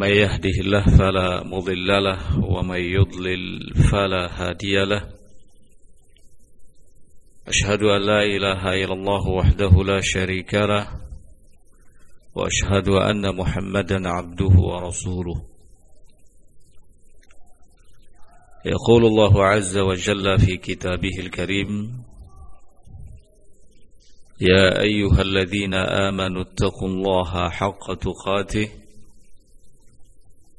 من يهده الله فلا مضل له ومن يضلل فلا هادي له. أشهد أن لا إله إلا الله وحده لا شريك له وأشهد أن محمدا عبده ورسوله. يقول الله عز وجل في كتابه الكريم يا أيها الذين آمنوا اتقوا الله حق تقاته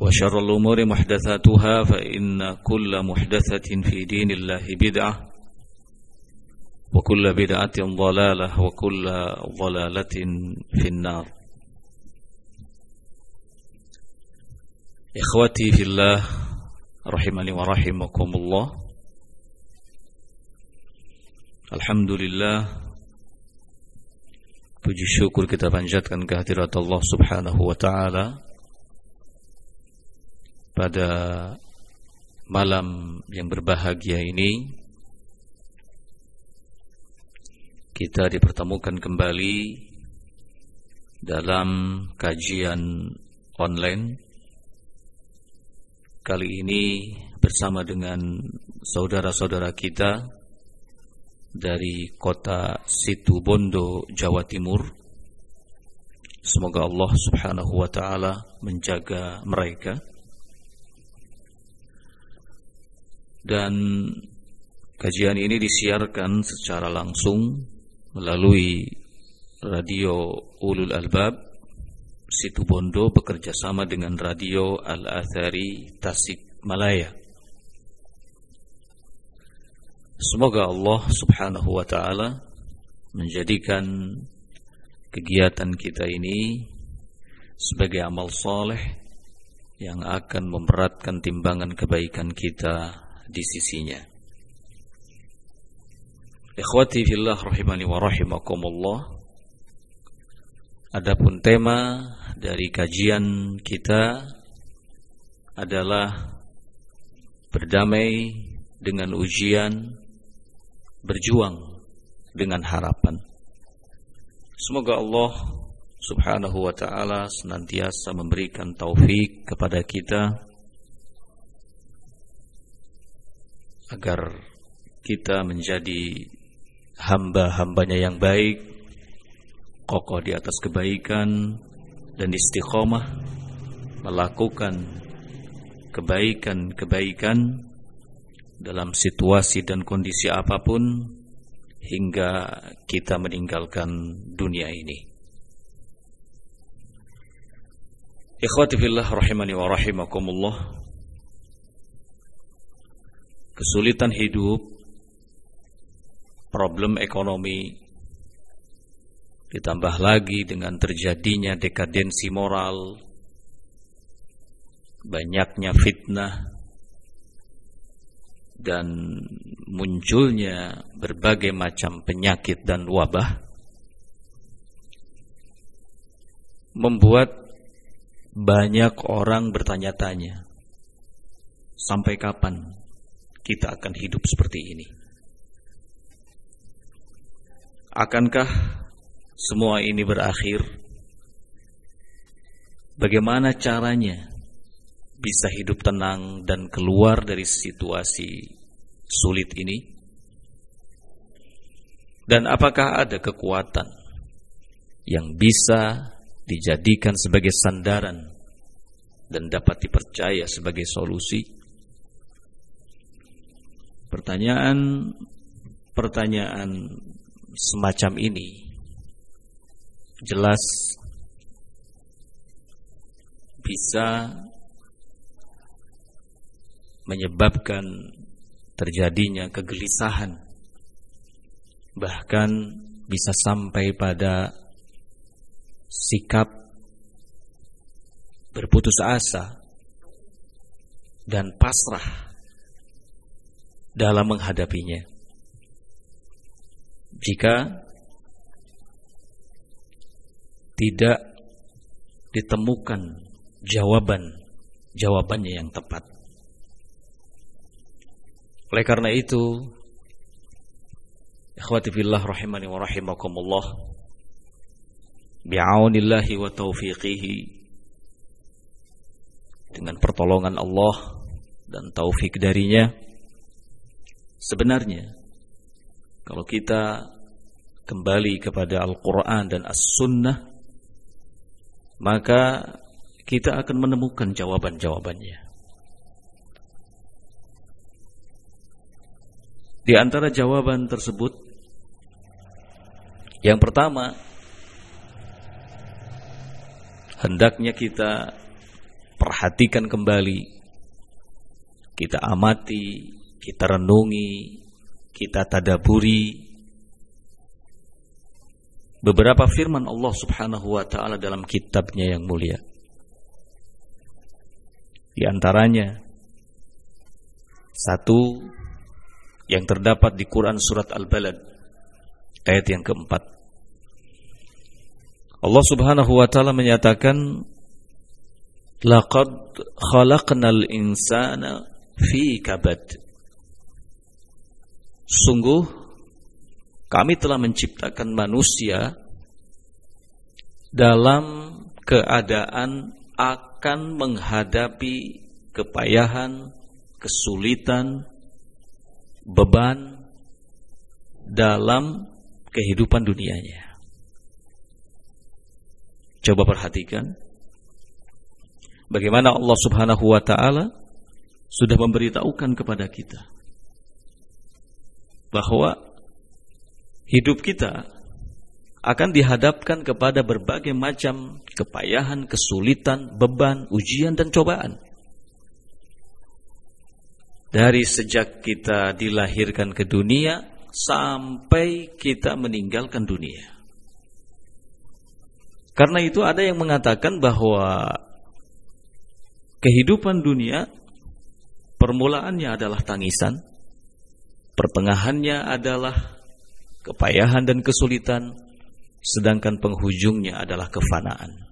وشر الأمور محدثاتها فإن كل محدثة في دين الله بدعة وكل بدعة ضلالة وكل ضلالة في النار. إخوتي في الله رحمني ورحمكم الله. Alhamdulillah Puji syukur kita panjatkan kehadirat Allah subhanahu wa ta'ala. Pada malam yang berbahagia ini Kita dipertemukan kembali Dalam kajian online Kali ini bersama dengan saudara-saudara kita dari kota Situ Bondo, Jawa Timur. Semoga Allah Subhanahu wa taala menjaga mereka. Dan kajian ini disiarkan secara langsung melalui radio Ulul Albab Situ Bondo bekerja sama dengan radio Al-Athari Tasik Malaya. Semoga Allah subhanahu wa ta'ala menjadikan kegiatan kita ini sebagai amal soleh yang akan memberatkan timbangan kebaikan kita di sisinya. Ikhwati fillah rahimani wa rahimakumullah. Adapun tema dari kajian kita adalah berdamai dengan ujian berjuang dengan harapan. Semoga Allah Subhanahu wa taala senantiasa memberikan taufik kepada kita agar kita menjadi hamba-hambanya yang baik, kokoh di atas kebaikan dan istiqomah melakukan kebaikan-kebaikan dalam situasi dan kondisi apa pun hingga kita meninggalkan dunia ini. Ikhwati fillah rahimani wa rahimakumullah. Kesulitan hidup, problem ekonomi ditambah lagi dengan terjadinya dekadensi moral, banyaknya fitnah dan munculnya berbagai macam penyakit dan wabah membuat banyak orang bertanya-tanya sampai kapan kita akan hidup seperti ini? Akankah semua ini berakhir? Bagaimana caranya bisa hidup tenang dan keluar dari situasi sulit ini? Dan apakah ada kekuatan yang bisa dijadikan sebagai sandaran dan dapat dipercaya sebagai solusi? Pertanyaan pertanyaan semacam ini jelas bisa menyebabkan terjadinya kegelisahan bahkan bisa sampai pada sikap berputus asa dan pasrah dalam menghadapinya. Jika tidak ditemukan jawaban jawabannya yang tepat. Oleh karena itu, Ikhwati fillah rahimani wa rahimakumullah bi'aunillahi wa taufiqihi dengan pertolongan Allah dan taufik darinya sebenarnya kalau kita kembali kepada Al-Quran dan As-Sunnah maka kita akan menemukan jawaban-jawabannya. Di antara jawaban tersebut yang pertama, hendaknya kita perhatikan kembali, kita amati, kita renungi, kita tadaburi beberapa firman Allah Subhanahu wa taala dalam kitabnya yang mulia. Di antaranya satu yang terdapat di Quran surat Al-Balad ayat yang keempat. Allah Subhanahu wa taala menyatakan laqad khalaqnal insana fi kabad. Sungguh kami telah menciptakan manusia dalam keadaan akan menghadapi kepayahan, kesulitan, beban dalam kehidupan dunianya. Coba perhatikan bagaimana Allah Subhanahu wa taala sudah memberitahukan kepada kita bahwa hidup kita akan dihadapkan kepada berbagai macam kepayahan, kesulitan, beban, ujian dan cobaan. Dari sejak kita dilahirkan ke dunia sampai kita meninggalkan dunia. Karena itu ada yang mengatakan bahwa kehidupan dunia permulaannya adalah tangisan, pertengahannya adalah kepayahan dan kesulitan, sedangkan penghujungnya adalah kefanaan.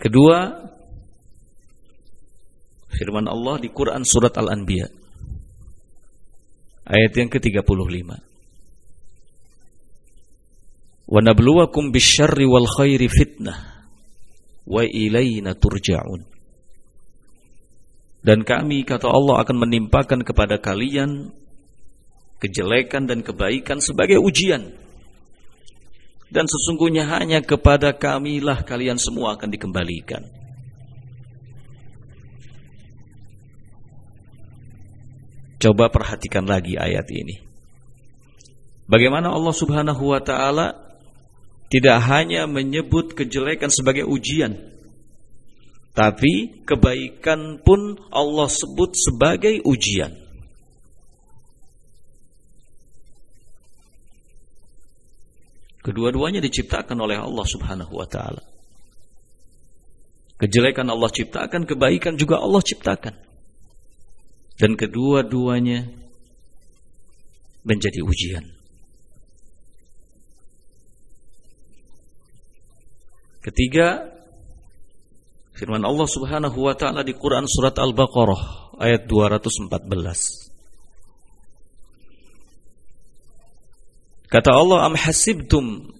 Kedua, firman Allah di Quran surat Al-Anbiya Ayat yang ke-35. Wa nabluwakum bisyarri wal ilayna turja'un. Dan kami kata Allah akan menimpakan kepada kalian kejelekan dan kebaikan sebagai ujian. Dan sesungguhnya hanya kepada kamilah kalian semua akan dikembalikan. Coba perhatikan lagi ayat ini. Bagaimana Allah Subhanahu wa taala tidak hanya menyebut kejelekan sebagai ujian, tapi kebaikan pun Allah sebut sebagai ujian. Kedua-duanya diciptakan oleh Allah Subhanahu wa taala. Kejelekan Allah ciptakan, kebaikan juga Allah ciptakan dan kedua-duanya menjadi ujian. Ketiga, Firman Allah Subhanahu wa taala di Quran surat Al-Baqarah ayat 214. Kata Allah, "Am hasibtum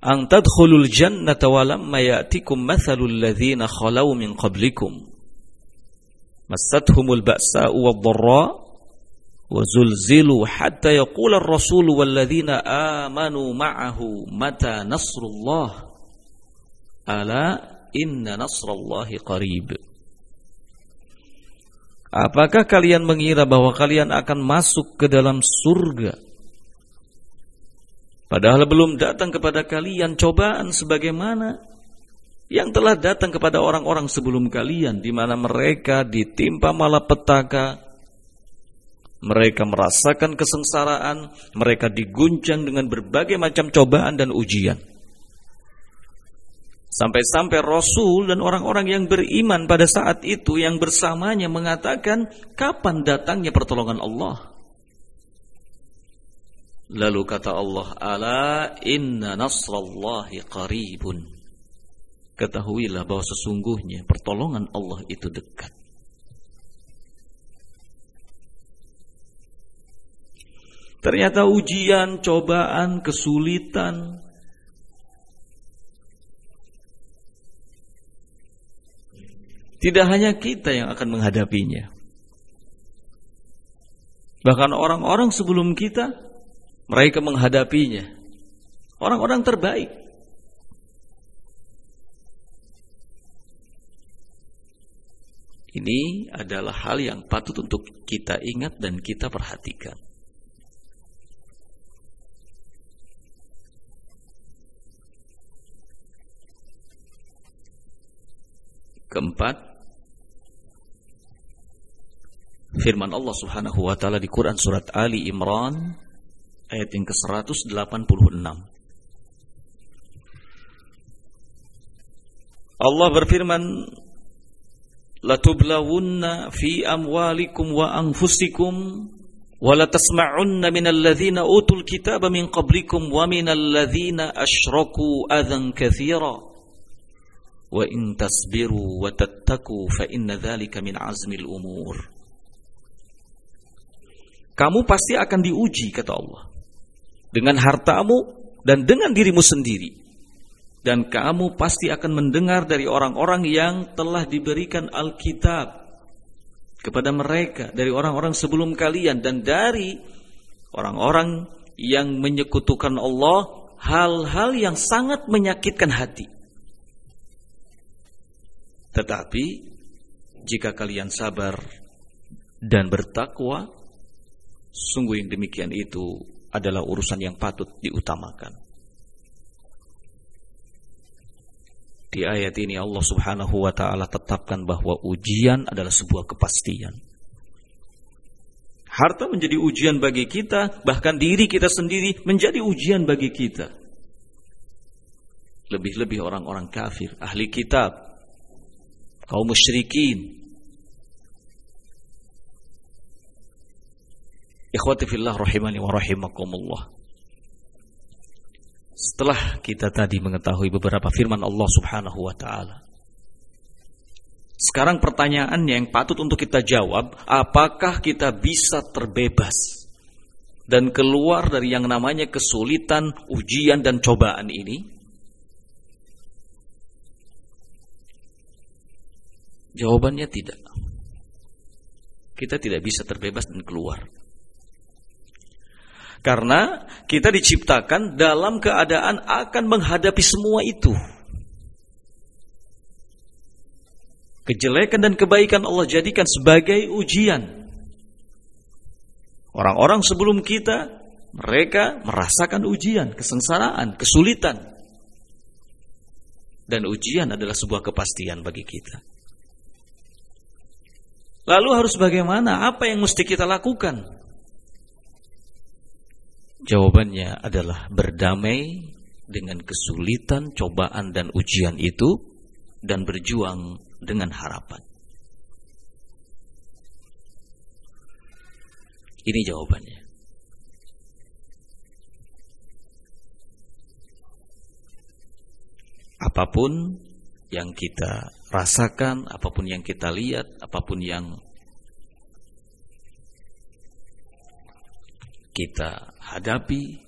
an tadkhulul jannata wa lamma ya'tikum mathalul ladzina khalau min qablikum massathumul ba'sa'u wad-dharra wa zulzilu hatta yaqula ar-rasul wal ladzina amanu ma'ahu mata nasrullah ala inna nasrallahi qarib." Apakah kalian mengira bahwa kalian akan masuk ke dalam surga Padahal belum datang kepada kalian cobaan sebagaimana yang telah datang kepada orang-orang sebelum kalian di mana mereka ditimpa malapetaka, mereka merasakan kesengsaraan, mereka diguncang dengan berbagai macam cobaan dan ujian. Sampai-sampai Rasul dan orang-orang yang beriman pada saat itu yang bersamanya mengatakan, kapan datangnya pertolongan Allah? Lalu kata Allah, "Ala inna nasrallahi qaribun." Ketahuilah bahwa sesungguhnya pertolongan Allah itu dekat. Ternyata ujian, cobaan, kesulitan tidak hanya kita yang akan menghadapinya. Bahkan orang-orang sebelum kita mereka menghadapinya. Orang-orang terbaik. Ini adalah hal yang patut untuk kita ingat dan kita perhatikan. Keempat, firman Allah Subhanahu wa taala di Quran surat Ali Imran ayat yang ke-186. Allah berfirman, "Latublawunna fi amwalikum wa anfusikum wa latasma'unna minal ladzina utul kitaba min qablikum wa minal ladzina asyraku adzan katsira." Wa tattaku fa inna dzalika min azmil umur. Kamu pasti akan diuji kata Allah dengan hartamu dan dengan dirimu sendiri. Dan kamu pasti akan mendengar dari orang-orang yang telah diberikan Alkitab kepada mereka dari orang-orang sebelum kalian dan dari orang-orang yang menyekutukan Allah hal-hal yang sangat menyakitkan hati. Tetapi jika kalian sabar dan bertakwa, sungguh yang demikian itu adalah urusan yang patut diutamakan. Di ayat ini Allah Subhanahu wa taala tetapkan bahwa ujian adalah sebuah kepastian. Harta menjadi ujian bagi kita, bahkan diri kita sendiri menjadi ujian bagi kita. Lebih-lebih orang-orang kafir, ahli kitab, kaum musyrikin, Ikhwati fillah rahimani wa rahimakumullah. Setelah kita tadi mengetahui beberapa firman Allah Subhanahu wa taala. Sekarang pertanyaannya yang patut untuk kita jawab, apakah kita bisa terbebas dan keluar dari yang namanya kesulitan, ujian dan cobaan ini? Jawabannya tidak. Kita tidak bisa terbebas dan keluar. Karena kita diciptakan dalam keadaan akan menghadapi semua itu. Kejelekan dan kebaikan Allah jadikan sebagai ujian. Orang-orang sebelum kita, mereka merasakan ujian, kesengsaraan, kesulitan. Dan ujian adalah sebuah kepastian bagi kita. Lalu harus bagaimana? Apa yang mesti kita lakukan? Jawabannya adalah berdamai dengan kesulitan, cobaan dan ujian itu dan berjuang dengan harapan. Ini jawabannya. Apa pun yang kita rasakan, apa pun yang kita lihat, apa pun yang kita hadapi,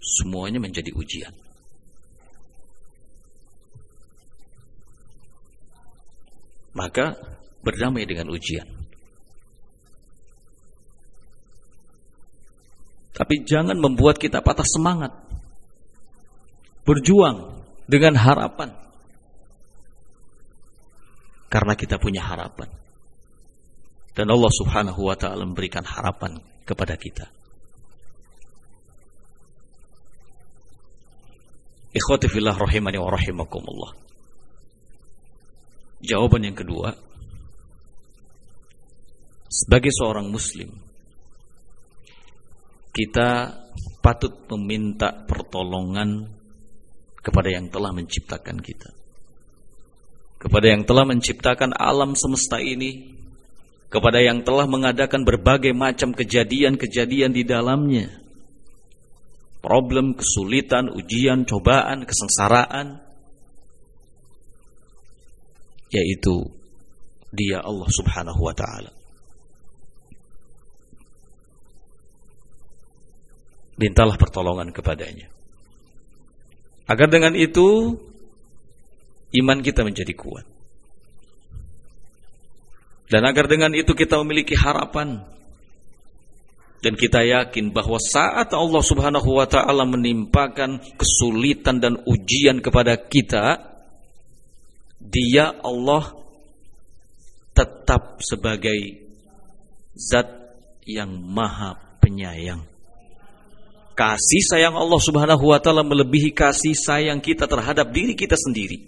semuanya menjadi ujian. Maka berdamai dengan ujian. Tapi jangan membuat kita patah semangat. Berjuang dengan harapan karena kita punya harapan. Dan Allah Subhanahu wa taala memberikan harapan kepada kita. Ikhwati fillah rahimani wa rahimakumullah. Jawaban yang kedua, sebagai seorang muslim, kita patut meminta pertolongan kepada yang telah menciptakan kita kepada yang telah menciptakan alam semesta ini, kepada yang telah mengadakan berbagai macam kejadian-kejadian di dalamnya. Problem, kesulitan, ujian, cobaan, kesengsaraan, yaitu Dia Allah Subhanahu wa taala. Mintalah pertolongan kepadanya. Agar dengan itu iman kita menjadi kuat. Dan agar dengan itu kita memiliki harapan dan kita yakin bahwa saat Allah Subhanahu wa taala menimpakan kesulitan dan ujian kepada kita, Dia Allah tetap sebagai zat yang maha penyayang. Kasih sayang Allah Subhanahu wa taala melebihi kasih sayang kita terhadap diri kita sendiri.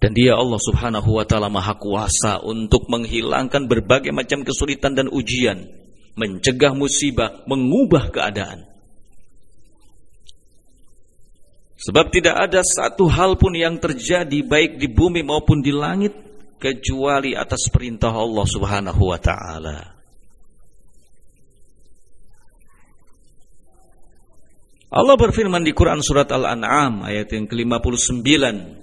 Dan dia Allah subhanahu wa ta'ala maha kuasa untuk menghilangkan berbagai macam kesulitan dan ujian. Mencegah musibah, mengubah keadaan. Sebab tidak ada satu hal pun yang terjadi baik di bumi maupun di langit. Kecuali atas perintah Allah subhanahu wa ta'ala. Allah berfirman di Quran surat Al-An'am ayat yang ke-59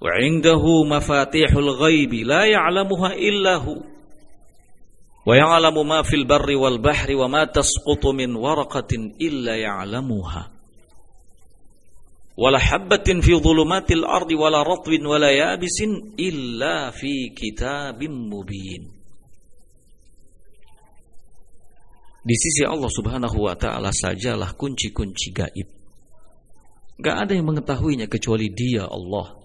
وعنده مفاتيح الغيب لا يعلمها إلا هو ويعلم ما في البر والبحر وما تسقط من ورقة إلا يعلمها ولا حبة في ظلمات الأرض ولا رطب ولا يابس إلا في كتاب مبين Di sisi Allah subhanahu wa ta'ala sajalah kunci-kunci gaib. Gak ada yang mengetahuinya kecuali dia Allah.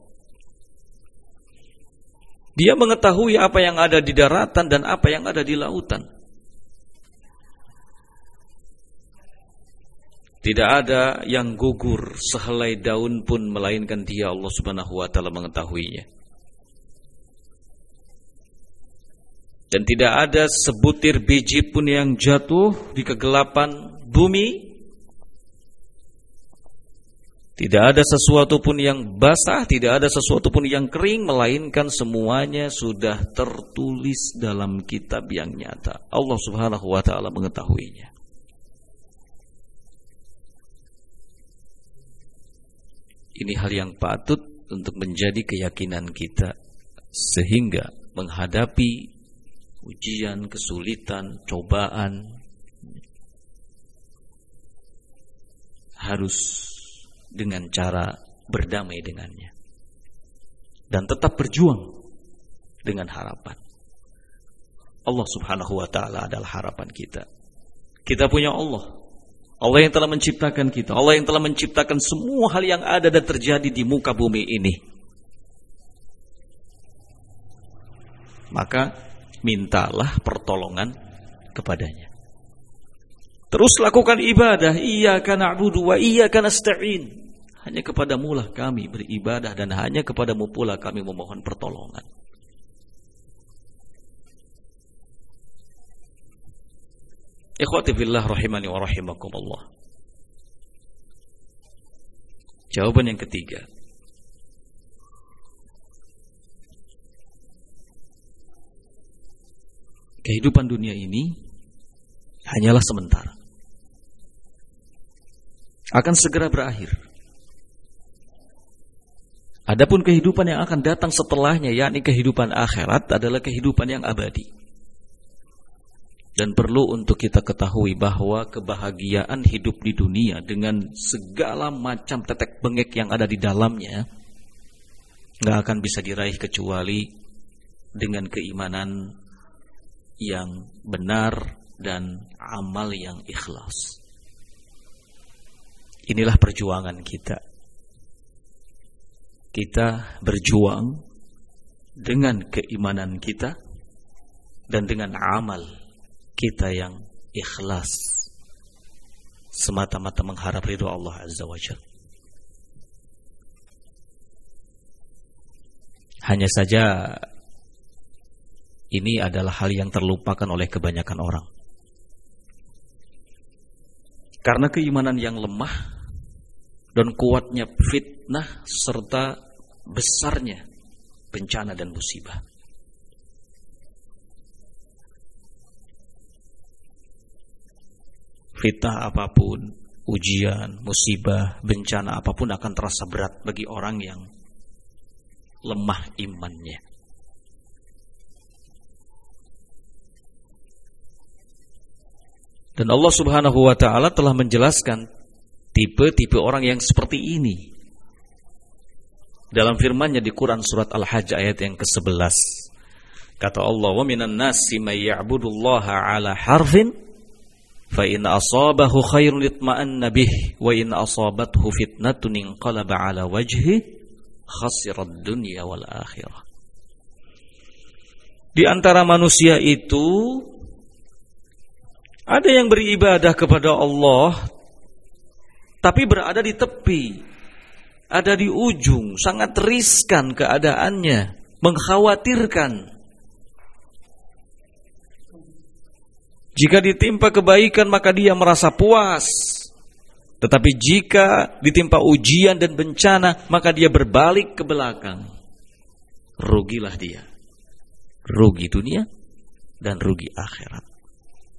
Dia mengetahui apa yang ada di daratan dan apa yang ada di lautan. Tidak ada yang gugur sehelai daun pun melainkan Dia Allah Subhanahu wa taala mengetahuinya. Dan tidak ada sebutir biji pun yang jatuh di kegelapan bumi tidak ada sesuatu pun yang basah, tidak ada sesuatu pun yang kering, melainkan semuanya sudah tertulis dalam kitab yang nyata. Allah Subhanahu wa taala mengetahuinya. Ini hal yang patut untuk menjadi keyakinan kita sehingga menghadapi ujian, kesulitan, cobaan harus dengan cara berdamai dengannya. Dan tetap berjuang dengan harapan. Allah subhanahu wa ta'ala adalah harapan kita. Kita punya Allah. Allah yang telah menciptakan kita. Allah yang telah menciptakan semua hal yang ada dan terjadi di muka bumi ini. Maka mintalah pertolongan kepadanya. Terus lakukan ibadah. Iyyaka na'budu wa iyyaka nasta'in. Hanya kepadamu lah kami beribadah dan hanya kepadamu pula kami memohon pertolongan. Ikhwati fillah rahimani wa rahimakumullah. Jawaban yang ketiga. Kehidupan dunia ini hanyalah sementara. akan segera berakhir. Adapun kehidupan yang akan datang setelahnya, yakni kehidupan akhirat, adalah kehidupan yang abadi. Dan perlu untuk kita ketahui bahwa kebahagiaan hidup di dunia dengan segala macam tetek bengek yang ada di dalamnya, nggak akan bisa diraih kecuali dengan keimanan yang benar dan amal yang ikhlas. Inilah perjuangan kita kita berjuang dengan keimanan kita dan dengan amal kita yang ikhlas semata-mata mengharap ridho Allah Azza wa Jalla. Hanya saja ini adalah hal yang terlupakan oleh kebanyakan orang. Karena keimanan yang lemah dan kuatnya fitnah serta besarnya bencana dan musibah. Fitnah apa pun, ujian, musibah, bencana apa pun akan terasa berat bagi orang yang lemah imannya. Dan Allah Subhanahu wa taala telah menjelaskan tipe-tipe orang yang seperti ini. Dalam firman-Nya di Quran surat Al-Hajj ayat yang ke-11. Kata Allah, "Wa minan nasi may ya'budullaha 'ala harfin fa in asabahu khairun litma'anna bih wa in asabathu fitnatun inqalaba 'ala wajhi khasirat dunya wal akhirah." Di antara manusia itu ada yang beribadah kepada Allah tapi berada di tepi, ada di ujung, sangat riskan keadaannya, mengkhawatirkan. Jika ditimpa kebaikan maka dia merasa puas. Tetapi jika ditimpa ujian dan bencana maka dia berbalik ke belakang. Rugilah dia. Rugi dunia dan rugi akhirat.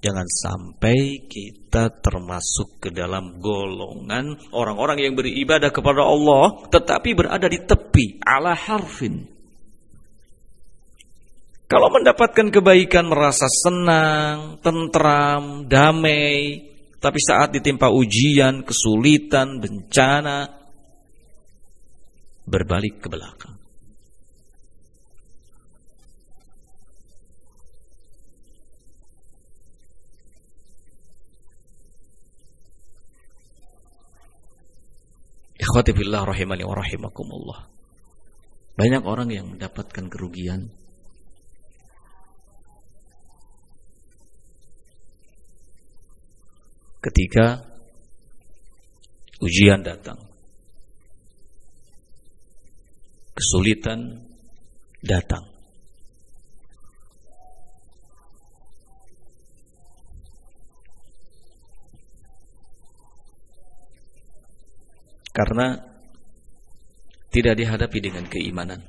Jangan sampai kita termasuk ke dalam golongan orang-orang yang beribadah kepada Allah tetapi berada di tepi ala harfin. Kalau mendapatkan kebaikan merasa senang, tentram, damai, tapi saat ditimpa ujian, kesulitan, bencana, berbalik ke belakang. Ikhwati billah rahimani wa rahimakumullah. Banyak orang yang mendapatkan kerugian ketika ujian datang. Kesulitan datang. Karena tidak dihadapi dengan keimanan.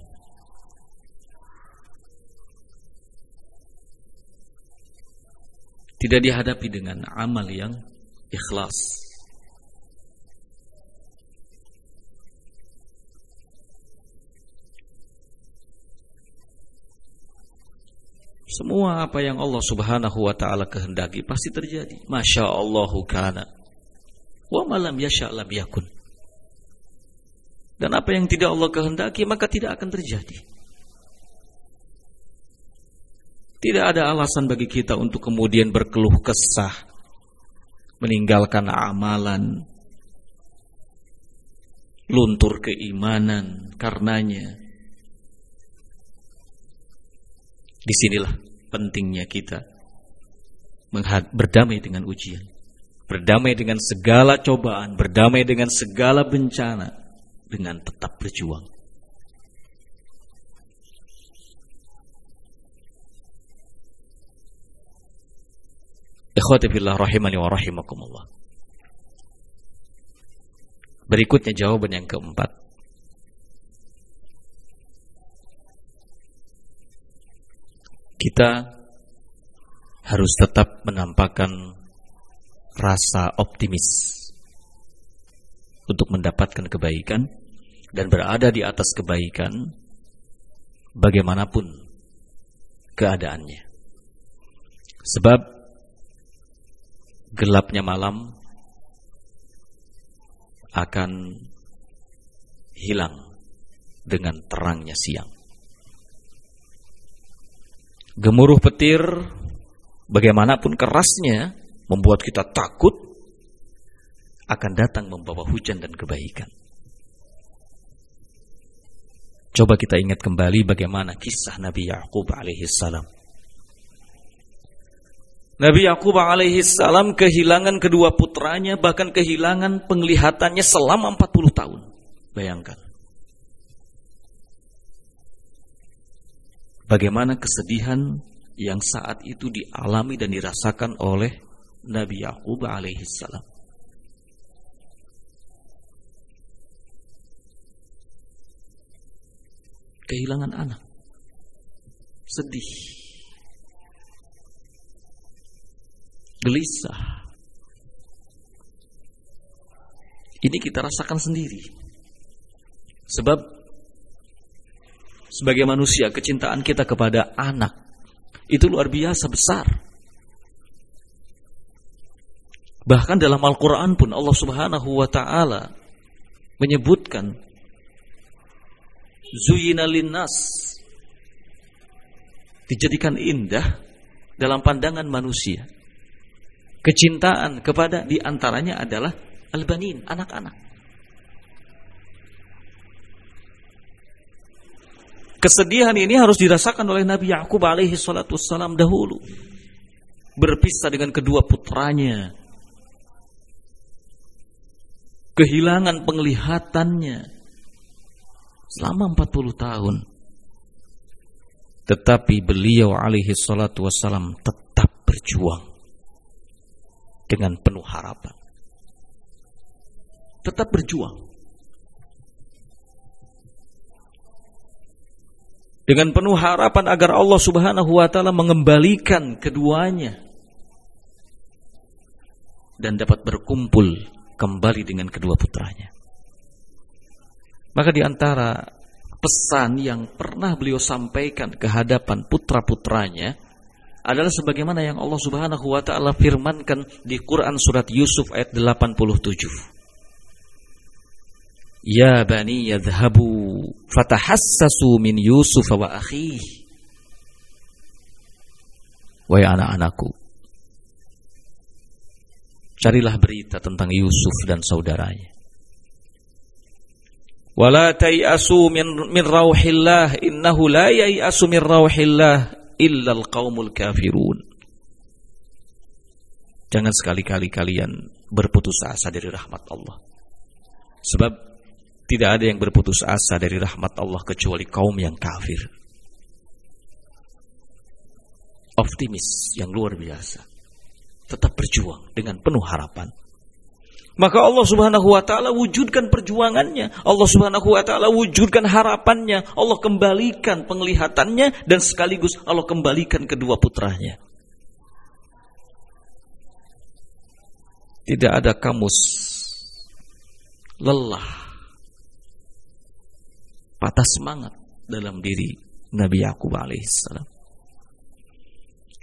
Tidak dihadapi dengan amal yang ikhlas. Semua apa yang Allah Subhanahu wa taala kehendaki pasti terjadi. Masya Allahu kana. Wa malam yasha lam yakun. Dan apa yang tidak Allah kehendaki maka tidak akan terjadi. Tidak ada alasan bagi kita untuk kemudian berkeluh kesah, meninggalkan amalan, luntur keimanan karenanya. Di sinilah pentingnya kita berdamai dengan ujian, berdamai dengan segala cobaan, berdamai dengan segala bencana dengan tetap berjuang. Berikutnya jawaban yang keempat. Kita harus tetap menampakkan rasa optimis untuk mendapatkan kebaikan dan berada di atas kebaikan bagaimanapun keadaannya. Sebab gelapnya malam akan hilang dengan terangnya siang. Gemuruh petir, bagaimanapun kerasnya, membuat kita takut, akan datang membawa hujan dan kebaikan. Coba kita ingat kembali bagaimana kisah Nabi Yakub alaihissalam. Nabi Yakub alaihissalam kehilangan kedua putranya, bahkan kehilangan penglihatannya selama 40 tahun. Bayangkan. bagaimana kesedihan yang saat itu dialami dan dirasakan oleh Nabi Yakub alaihissalam. Kehilangan anak. Sedih. Gelisah. Ini kita rasakan sendiri. Sebab sebagai manusia kecintaan kita kepada anak itu luar biasa besar. Bahkan dalam Al-Quran pun Allah subhanahu wa ta'ala menyebutkan Zuyina linnas dijadikan indah dalam pandangan manusia. Kecintaan kepada di antaranya adalah al-banin, anak-anak. Kesedihan ini harus dirasakan oleh Nabi Yakub alaihi salatu wassalam dahulu. Berpisah dengan kedua putranya. Kehilangan penglihatannya selama 40 tahun. Tetapi beliau alaihi salatu wassalam tetap berjuang dengan penuh harapan. Tetap berjuang. dengan penuh harapan agar Allah Subhanahu wa taala mengembalikan keduanya dan dapat berkumpul kembali dengan kedua putranya. Maka di antara pesan yang pernah beliau sampaikan ke hadapan putra-putranya adalah sebagaimana yang Allah Subhanahu wa taala firmankan di Quran surat Yusuf ayat 87. Ya bani yadhhabu fatahassasu min Yusuf wa akhih. Wahai anak-anakku, carilah berita tentang Yusuf dan saudaranya. Wala tayasu min, min rauhillah innahu la yayasu min rauhillah illa alqaumul kafirun. Jangan sekali-kali kalian berputus asa dari rahmat Allah. Sebab tidak ada yang berputus asa dari rahmat Allah kecuali kaum yang kafir. Optimis yang luar biasa. Tetap berjuang dengan penuh harapan. Maka Allah Subhanahu wa taala wujudkan perjuangannya. Allah Subhanahu wa taala wujudkan harapannya. Allah kembalikan penglihatannya dan sekaligus Allah kembalikan kedua putranya. Tidak ada kamus lelah patah semangat dalam diri Nabi Yakub alaihissalam.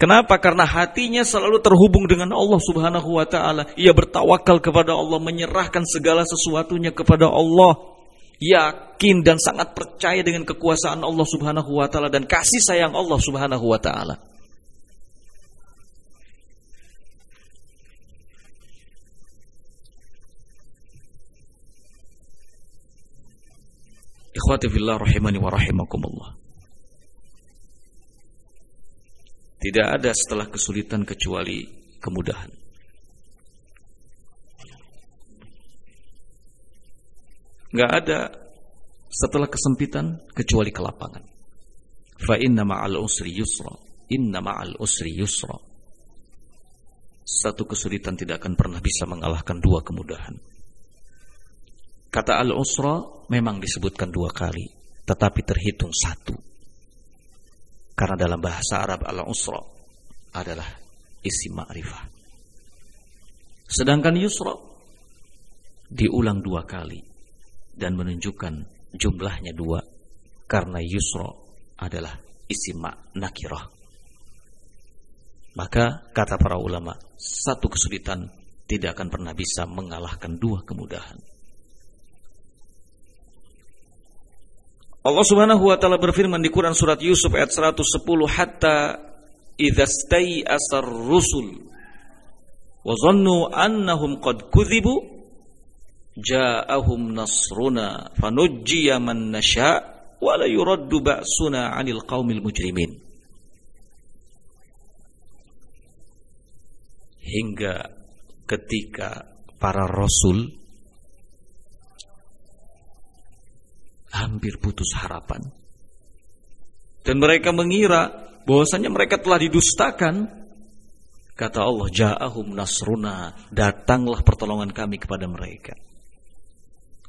Kenapa? Karena hatinya selalu terhubung dengan Allah Subhanahu wa taala. Ia bertawakal kepada Allah, menyerahkan segala sesuatunya kepada Allah. Yakin dan sangat percaya dengan kekuasaan Allah Subhanahu wa taala dan kasih sayang Allah Subhanahu wa taala. Ikhwati fillah rahimani wa rahimakumullah. Tidak ada setelah kesulitan kecuali kemudahan. Enggak ada setelah kesempitan kecuali kelapangan. Fa inna ma'al usri yusra. Inna ma'al usri yusra. Satu kesulitan tidak akan pernah bisa mengalahkan dua kemudahan. Kata al-usra memang disebutkan dua kali, tetapi terhitung satu. Karena dalam bahasa Arab al-usra adalah isi ma'rifah. Sedangkan yusra diulang dua kali dan menunjukkan jumlahnya dua karena yusro adalah isim nakirah. Maka kata para ulama, satu kesulitan tidak akan pernah bisa mengalahkan dua kemudahan. Allah Subhanahu wa taala berfirman di Quran surat Yusuf ayat 110 hatta idza asar rusul wa zannu annahum qad kudzibu ja'ahum nasruna fanujjiya man nasha wa la yuraddu ba'suna 'anil qaumil mujrimin. Hingga ketika para rasul hampir putus harapan. Dan mereka mengira bahwasanya mereka telah didustakan. Kata Allah, "Ja'ahum nasruna." Datanglah pertolongan kami kepada mereka.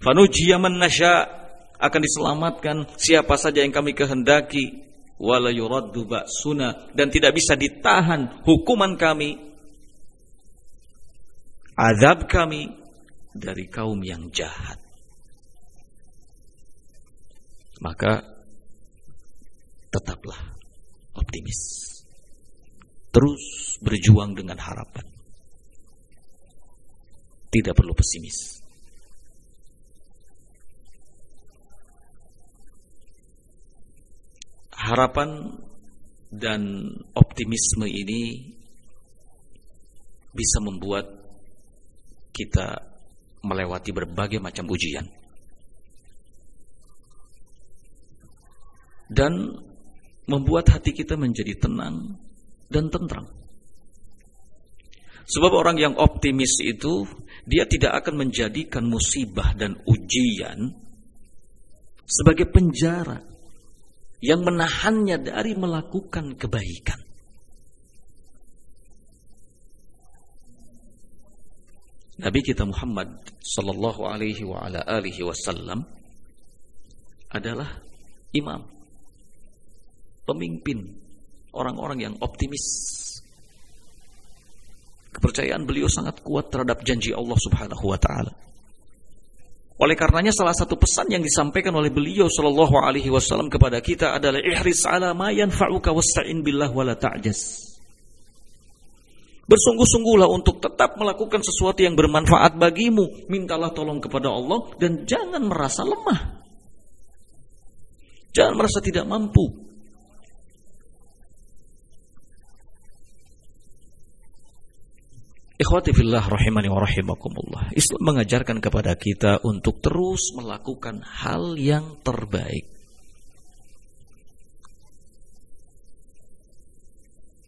Fanujiya man nasya akan diselamatkan siapa saja yang kami kehendaki wala yuraddu ba'suna dan tidak bisa ditahan hukuman kami azab kami dari kaum yang jahat maka tetaplah optimis. Terus berjuang dengan harapan. Tidak perlu pesimis. Harapan dan optimisme ini bisa membuat kita melewati berbagai macam ujian. Dan membuat hati kita menjadi tenang dan tentram. Sebab orang yang optimis itu dia tidak akan menjadikan musibah dan ujian sebagai penjara yang menahannya dari melakukan kebaikan. Nabi kita Muhammad sallallahu alaihi wa ala alihi wasallam adalah imam pemimpin, orang-orang yang optimis. Kepercayaan beliau sangat kuat terhadap janji Allah Subhanahu wa taala. Oleh karenanya salah satu pesan yang disampaikan oleh beliau sallallahu alaihi wasallam kepada kita adalah ihris ala ma yanfa'uka wasta'in billah wala ta'jas. Bersungguh-sungguhlah untuk tetap melakukan sesuatu yang bermanfaat bagimu. Mintalah tolong kepada Allah dan jangan merasa lemah. Jangan merasa tidak mampu. Ikhwati fillah rahimani wa rahimakumullah. Islam mengajarkan kepada kita untuk terus melakukan hal yang terbaik.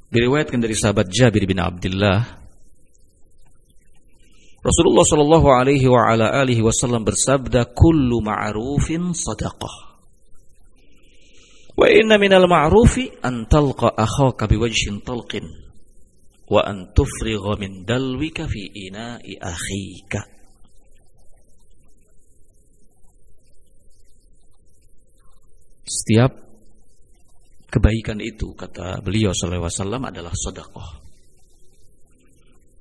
Diriwayatkan dari sahabat Jabir bin Abdullah Rasulullah sallallahu alaihi wa ala alihi wasallam bersabda kullu ma'rufin sadaqah Wa inna minal ma'rufi an talqa akhaka biwajhin talqin wa an tufrigha min dalwika fi ina'i akhika. Setiap kebaikan itu kata beliau sallallahu alaihi wasallam adalah sedekah.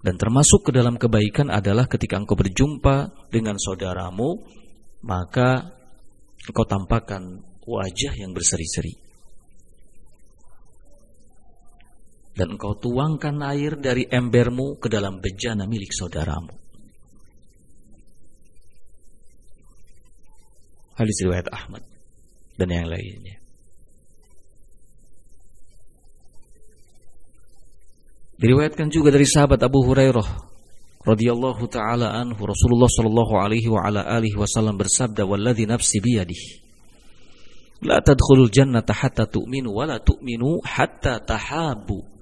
Dan termasuk ke dalam kebaikan adalah ketika engkau berjumpa dengan saudaramu maka engkau tampakkan wajah yang berseri-seri dan engkau tuangkan air dari embermu ke dalam bejana milik saudaramu. Hadis riwayat Ahmad dan yang lainnya. Diriwayatkan juga dari sahabat Abu Hurairah radhiyallahu taala anhu Rasulullah sallallahu alaihi wa ala alihi wasallam bersabda walladzi nafsi biyadihi la tadkhulul jannata hatta tu'minu wa la tu'minu hatta tahabu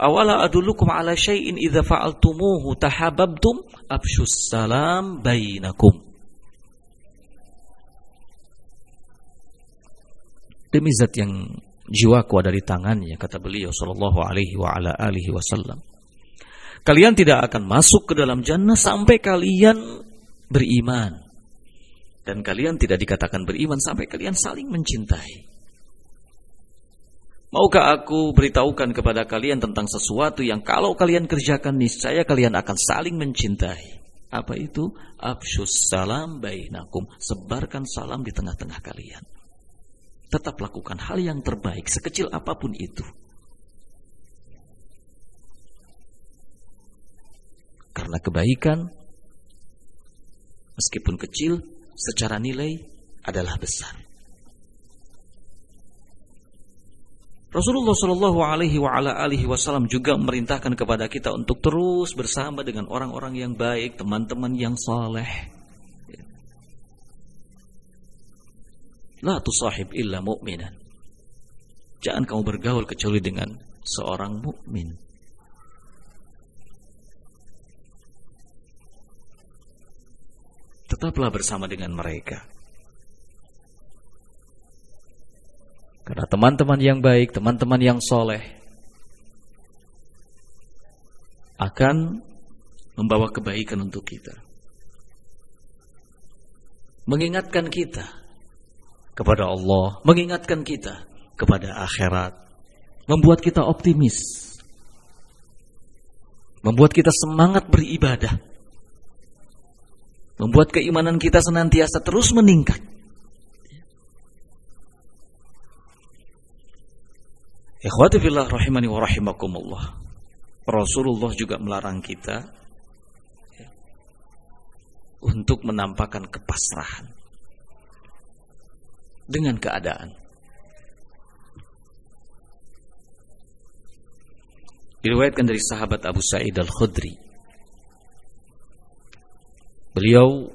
Awala adulukum ala syai'in idza fa'altumuhu tahabbtum afshus salam bainakum. Demi zat yang jiwaku ada di tangannya kata beliau sallallahu alaihi wa ala alihi wasallam. Kalian tidak akan masuk ke dalam jannah sampai kalian beriman. Dan kalian tidak dikatakan beriman sampai kalian saling mencintai. Maukah aku beritahukan kepada kalian tentang sesuatu yang kalau kalian kerjakan niscaya kalian akan saling mencintai. Apa itu? Afshus salam bainakum. Sebarkan salam di tengah-tengah kalian. Tetap lakukan hal yang terbaik sekecil apa pun itu. Karena kebaikan meskipun kecil secara nilai adalah besar. Rasulullah Shallallahu Alaihi Wasallam juga memerintahkan kepada kita untuk terus bersama dengan orang-orang yang baik, teman-teman yang saleh. La tusahib illa mu'minan. Jangan kamu bergaul kecuali dengan seorang mukmin. Tetaplah bersama dengan mereka. Karena teman-teman yang baik, teman-teman yang soleh akan membawa kebaikan untuk kita. Mengingatkan kita kepada Allah, mengingatkan kita kepada akhirat, membuat kita optimis, membuat kita semangat beribadah, membuat keimanan kita senantiasa terus meningkat. Ikhwati fillah rahimani wa rahimakumullah. Rasulullah juga melarang kita untuk menampakkan kepasrahan dengan keadaan. Diriwayatkan dari sahabat Abu Sa'id Al-Khudri. Beliau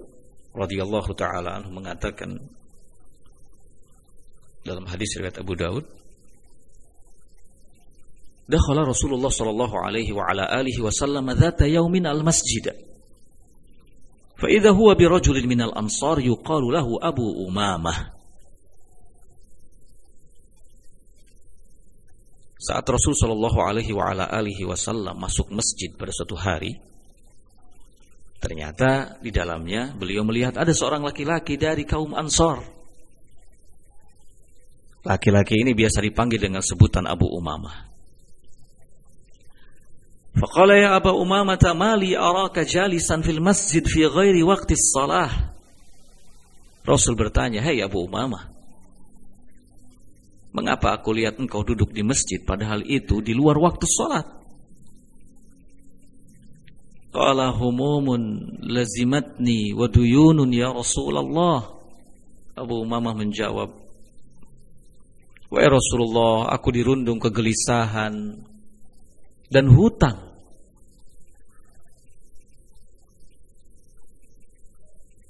radhiyallahu taala mengatakan dalam hadis riwayat Abu Daud dakhala Rasulullah sallallahu alaihi wa ala alihi wasallam dhata yawmin al-masjid. Fa idza huwa bi rajulin min al-ansar yuqalu lahu Abu Umamah. Saat Rasul sallallahu alaihi wa ala alihi wasallam masuk masjid pada suatu hari, ternyata di dalamnya beliau melihat ada seorang laki-laki dari kaum Ansar. Laki-laki ini biasa dipanggil dengan sebutan Abu Umamah. Faqala ya Aba Umamata mali araka jalisan fil masjid fi ghairi waqti الصلاة. Rasul bertanya, "Hei Abu Umamah, mengapa aku lihat engkau duduk di masjid padahal itu di luar waktu salat?" Qala humumun lazimatni wa duyunun ya Rasulullah. Abu Umamah menjawab, "Wahai Rasulullah, aku dirundung kegelisahan, dan hutang.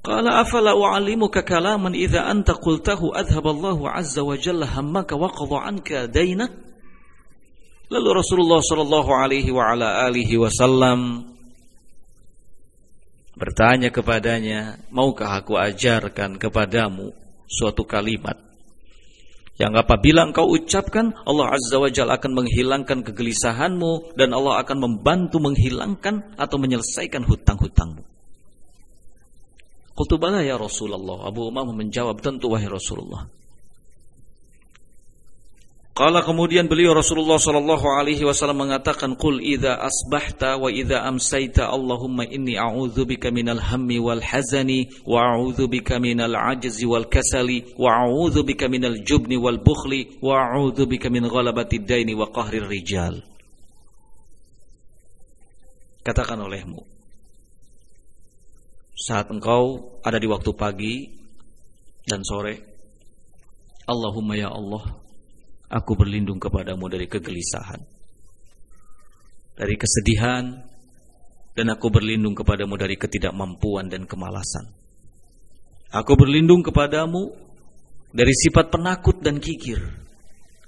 Qala afala u'allimuka kalaman idza anta qultahu adhhab Allah azza wa jalla hammaka wa qadha anka dainak Lalu Rasulullah sallallahu alaihi wa ala alihi wasallam bertanya kepadanya, "Maukah aku ajarkan kepadamu suatu kalimat yang apabila engkau ucapkan Allah Azza wa Jalla akan menghilangkan kegelisahanmu dan Allah akan membantu menghilangkan atau menyelesaikan hutang-hutangmu. Qultu ya Rasulullah. Abu Umamah menjawab tentu wahai Rasulullah. Kala kemudian beliau Rasulullah sallallahu alaihi wasallam mengatakan qul idza asbahta wa idza amsayta Allahumma inni a'udzubika minal hammi wal hazani wa a'udzubika minal ajzi wal kasali wa a'udzubika minal jubni wal bukhli wa a'udzubika min ghalabati daini wa qahrir rijal. Katakan olehmu saat engkau ada di waktu pagi dan sore Allahumma ya Allah Aku berlindung kepadamu dari kegelisahan, dari kesedihan, dan aku berlindung kepadamu dari ketidakmampuan dan kemalasan. Aku berlindung kepadamu dari sifat penakut dan kikir.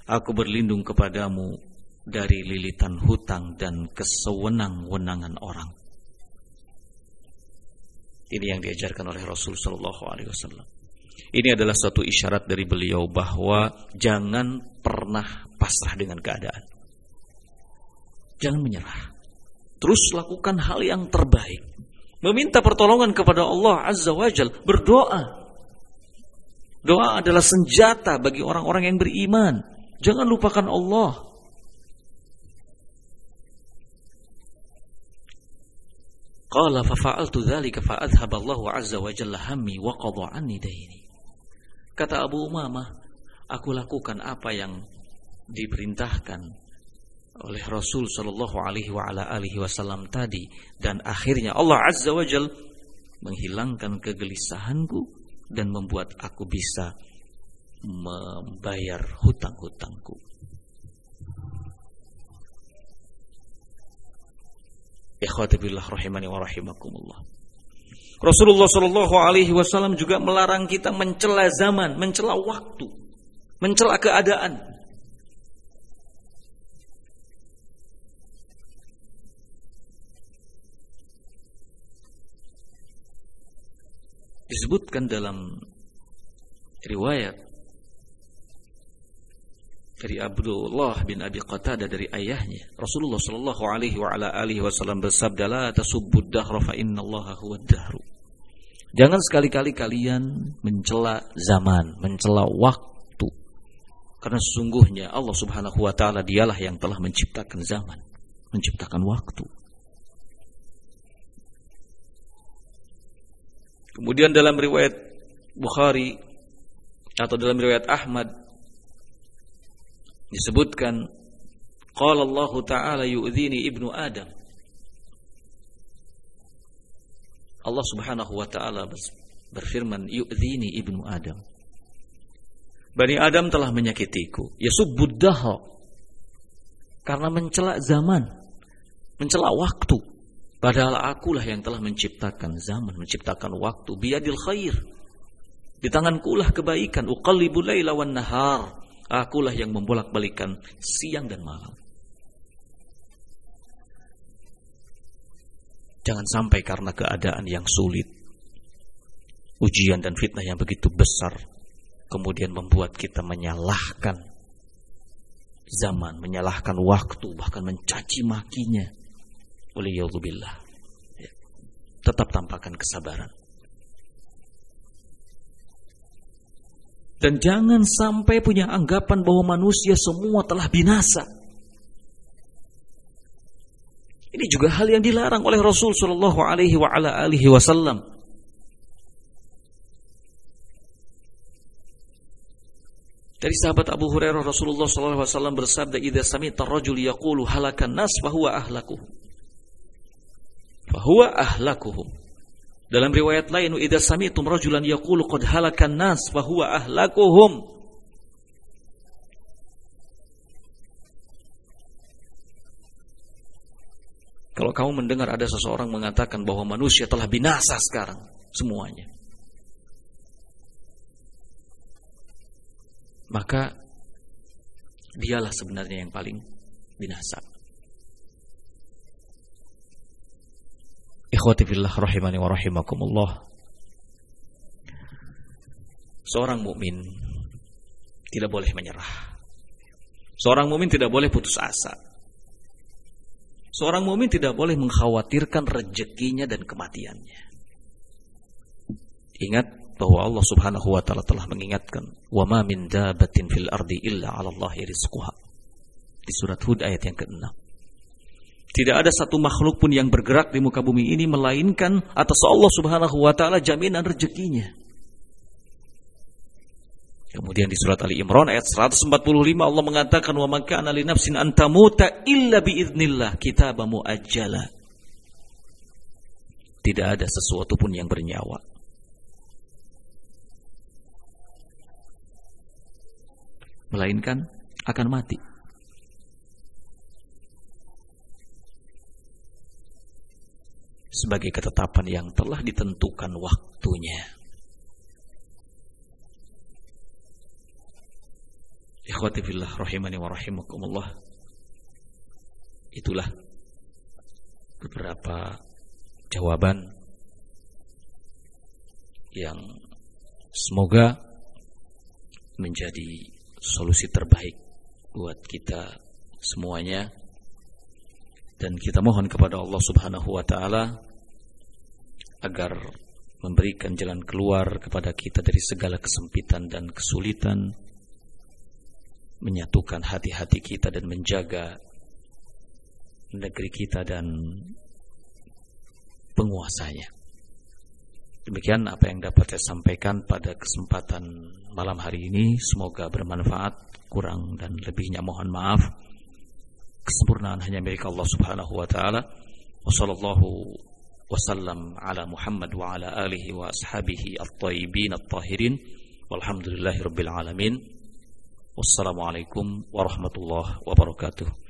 Aku berlindung kepadamu dari lilitan hutang dan kesewenang-wenangan orang. Ini yang diajarkan oleh Rasul Shallallahu Alaihi Wasallam. Ini adalah satu isyarat dari beliau bahwa jangan pernah pasrah dengan keadaan. Jangan menyerah. Terus lakukan hal yang terbaik. Meminta pertolongan kepada Allah Azza wa Jal. Berdoa. Doa adalah senjata bagi orang-orang yang beriman. Jangan lupakan Allah. Qala fa fa'altu dzalika fa adhhaballahu azza wa jalla hammi wa qadha anni daini. Kata Abu Umamah, aku lakukan apa yang diperintahkan oleh Rasul Shallallahu Alaihi Wasallam tadi dan akhirnya Allah Azza wa Jal menghilangkan kegelisahanku dan membuat aku bisa membayar hutang-hutangku. Ikhwati billah rahimani wa rahimakumullah. Rasulullah Shallallahu Alaihi Wasallam juga melarang kita mencela zaman, mencela waktu, mencela keadaan. Disebutkan dalam riwayat dari Abdullah bin Abi Qatadah dari ayahnya Rasulullah sallallahu alaihi wa ala alihi wasallam bersabda la tasubbud dahra fa innallaha huwad dahru Jangan sekali-kali kalian mencela zaman, mencela waktu. Karena sesungguhnya Allah Subhanahu wa taala dialah yang telah menciptakan zaman, menciptakan waktu. Kemudian dalam riwayat Bukhari atau dalam riwayat Ahmad disebutkan qala Allah taala yu'dhini ibnu Adam. Allah Subhanahu wa taala berfirman yu'dhini ibnu Adam. Bani Adam telah menyakitiku. Yasubbuddaha karena mencela zaman mencela waktu. Padahal akulah yang telah menciptakan zaman menciptakan waktu. Biadil khair. Di tanganku lah kebaikan. Uqallibul laila wan nahar Akulah yang membolak-balikan siang dan malam. Jangan sampai karena keadaan yang sulit, ujian dan fitnah yang begitu besar, kemudian membuat kita menyalahkan zaman, menyalahkan waktu, bahkan mencaci makinya. Oleh ya Tetap tampakkan kesabaran. Dan jangan sampai punya anggapan bahwa manusia semua telah binasa. Ini juga hal yang dilarang oleh Rasul Shallallahu Alaihi Wasallam. Dari sahabat Abu Hurairah Rasulullah Shallallahu Alaihi Wasallam bersabda, "Ida sami tarajul yaqulu halakan nas fahuwa ahlakuhum." Fahuwa ahlakuhum. Dalam riwayat lain, "Idza sami'tum rajulan yaqulu qad halakan nas fa huwa ahlakuhum." Kalau kamu mendengar ada seseorang mengatakan bahwa manusia telah binasa sekarang semuanya. Maka dialah sebenarnya yang paling binasa. Ikhwati fillah rahimani wa rahimakumullah. Seorang mukmin tidak boleh menyerah. Seorang mukmin tidak boleh putus asa. Seorang mukmin tidak boleh mengkhawatirkan rezekinya dan kematiannya. Ingat bahwa Allah Subhanahu wa taala telah mengingatkan, "Wa ma min dabatin fil ardi illa 'ala Allahi rizquha." Di surat Hud ayat yang ke-6. Tidak ada satu makhluk pun yang bergerak di muka bumi ini melainkan atas Allah Subhanahu wa taala jaminan rezekinya. Kemudian di surat Ali Imran ayat 145 Allah mengatakan wa man kana li nafsin an tamuta illa bi idznillah kitaban muajjala. Tidak ada sesuatu pun yang bernyawa melainkan akan mati. Sebagai ketetapan yang telah ditentukan waktunya. Ikhwati fillah rahimani wa rahimakumullah. Itulah beberapa jawaban yang semoga menjadi solusi terbaik buat kita semuanya dan kita mohon kepada Allah Subhanahu wa taala agar memberikan jalan keluar kepada kita dari segala kesempitan dan kesulitan, menyatukan hati-hati kita dan menjaga negeri kita dan penguasanya. Demikian apa yang dapat saya sampaikan pada kesempatan malam hari ini. Semoga bermanfaat. Kurang dan lebihnya mohon maaf. Kesempurnaan hanya milik Allah Subhanahu wa taala. Wassallallahu wasallam ala Muhammad wa ala alihi wa ashabihi at-tayyibin at-tahirin. Walhamdulillahi rabbil alamin. Wassalamualaikum warahmatullahi wabarakatuh.